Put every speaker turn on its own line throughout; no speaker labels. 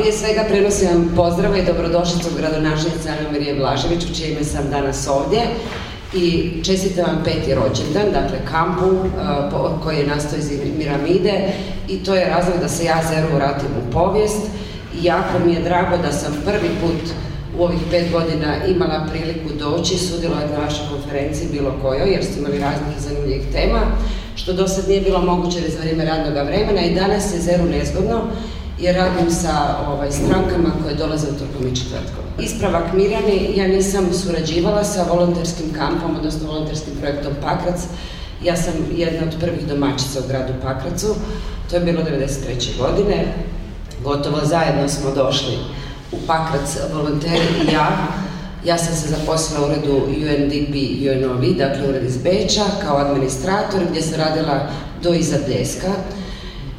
prije svega prenosim vam pozdrave i dobrodošlicu gradonačelnice Ana Marije Blažević, u čije sam danas ovdje. I čestitam vam peti rođendan, dakle kampu uh, koji je nastao iz Miramide i to je razlog da se ja Zeru vratim u povijest. I jako mi je drago da sam prvi put u ovih pet godina imala priliku doći, sudjelovati na vašoj konferenciji bilo kojoj, jer ste imali raznih zanimljivih tema, što do sad nije bilo moguće za vrijeme radnog vremena i danas je Zeru nezgodno, jer radim sa ovaj, strankama koje dolaze u tokom i četvrtkom. Ispravak Mirjani, ja nisam surađivala sa volonterskim kampom, odnosno volonterskim projektom Pakrac. Ja sam jedna od prvih domaćica u gradu Pakracu, to je bilo 1993. godine. Gotovo zajedno smo došli u Pakrac volonteri i ja. Ja sam se zaposlila u uredu UNDP UNOV, dakle ured iz Beča, kao administrator gdje sam radila do iza deska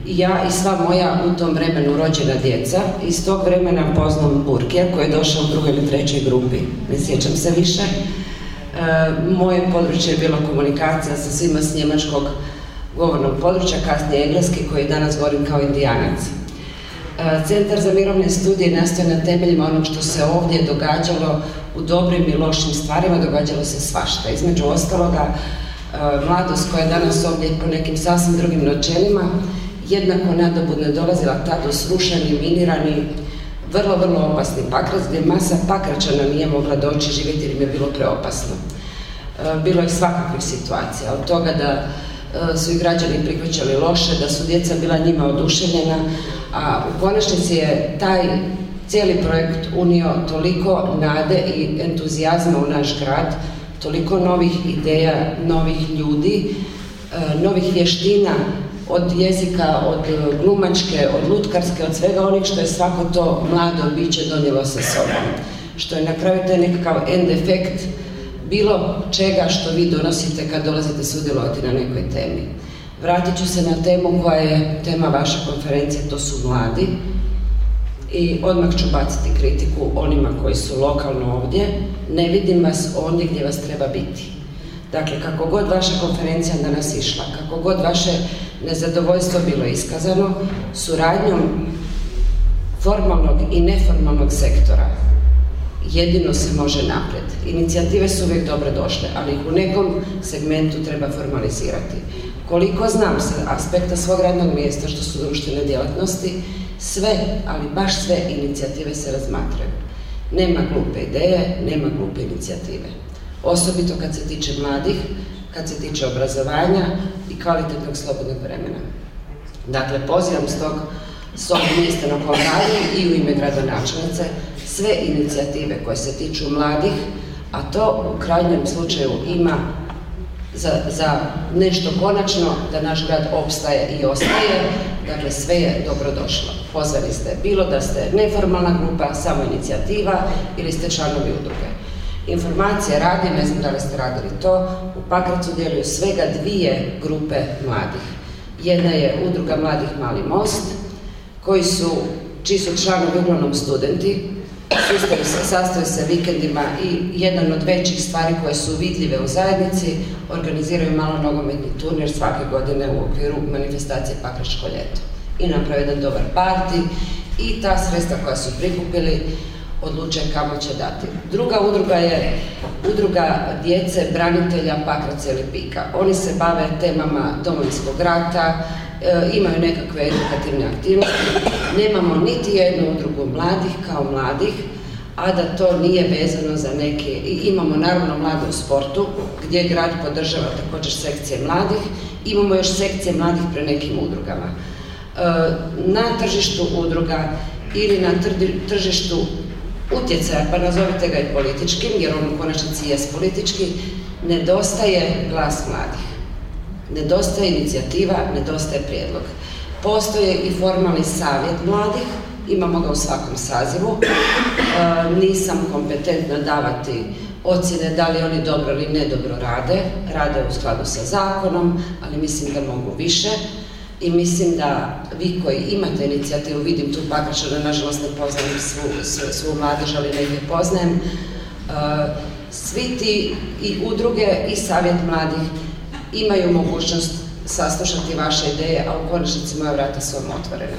ja i sva moja u tom vremenu rođena djeca. Iz tog vremena poznam Burkija koji je došao u drugoj ili trećoj grupi. Ne sjećam se više. E, moje područje je bilo komunikacija sa svima s njemačkog govornog područja, kasnije engleski koji danas govorim kao indijanac. E, Centar za mirovne studije nastoje na temeljima onog što se ovdje događalo u dobrim i lošim stvarima, događalo se svašta. Između ostaloga, e, mladost koja je danas ovdje po nekim sasvim drugim načelima, jednako nadobudno dolazila tada srušeni, minirani, vrlo, vrlo opasni pakrac, gdje masa pakračana nije mogla doći živjeti jer im je bilo preopasno. E, bilo je svakakvih situacija, od toga da e, su i građani prihvaćali loše, da su djeca bila njima oduševljena, a u konačnici je taj cijeli projekt unio toliko nade i entuzijazma u naš grad, toliko novih ideja, novih ljudi, e, novih vještina od jezika, od e, glumačke, od lutkarske, od svega onih što je svako to mlado biće donijelo sa sobom. Što je na kraju taj nekakav end efekt bilo čega što vi donosite kad dolazite sudjelovati na nekoj temi. Vratit ću se na temu koja je tema vaše konferencije, to su mladi. I odmah ću baciti kritiku onima koji su lokalno ovdje. Ne vidim vas ondje gdje vas treba biti. Dakle, kako god vaša konferencija danas išla, kako god vaše nezadovoljstvo bilo iskazano, suradnjom formalnog i neformalnog sektora jedino se može napred. Inicijative su uvijek dobro došle, ali ih u nekom segmentu treba formalizirati. Koliko znam sa aspekta svog radnog mjesta, što su društvene djelatnosti, sve, ali baš sve inicijative se razmatraju. Nema glupe ideje, nema glupe inicijative osobito kad se tiče mladih, kad se tiče obrazovanja i kvalitetnog slobodnog vremena. Dakle, pozivam s tog, s ovog mjesta na kom i u ime gradonačelnice sve inicijative koje se tiču mladih, a to u krajnjem slučaju ima za, za nešto konačno da naš grad opstaje i ostaje, dakle sve je dobrodošlo. Pozvali ste bilo da ste neformalna grupa, samo inicijativa ili ste članovi udruge. Informacija radi, ne znam da li ste radili to, u Pakracu djeluju svega dvije grupe mladih. Jedna je udruga Mladih Mali Most, koji su, čiji su članovi uglavnom studenti, se, sastoje se vikendima i jedan od većih stvari koje su vidljive u zajednici, organiziraju malo nogometni turnir svake godine u okviru manifestacije Pakračko ljeto. I naprave jedan dobar parti i ta sredstva koja su prikupili odluče kamo će dati. Druga udruga je udruga djece branitelja Pakraca ili Pika. Oni se bave temama domovinskog rata, e, imaju nekakve edukativne aktivnosti. Nemamo niti jednu udrugu mladih kao mladih, a da to nije vezano za neke. Imamo naravno mlade u sportu, gdje grad podržava također sekcije mladih. Imamo još sekcije mladih pre nekim udrugama. E, na tržištu udruga ili na tržištu utjecaja, pa nazovite ga i političkim, jer on u konačnici jest politički, nedostaje glas mladih. Nedostaje inicijativa, nedostaje prijedlog. Postoje i formalni savjet mladih, imamo ga u svakom sazivu. E, nisam kompetentna davati ocjene da li oni dobro ili nedobro rade, rade u skladu sa zakonom, ali mislim da mogu više i mislim da vi koji imate inicijativu, vidim tu da nažalost ne poznajem svu, svu, svu mladež, ali neke poznajem, uh, svi ti i udruge i savjet mladih imaju mogućnost saslušati vaše ideje, a u konačnici moja vrata su vam otvorena.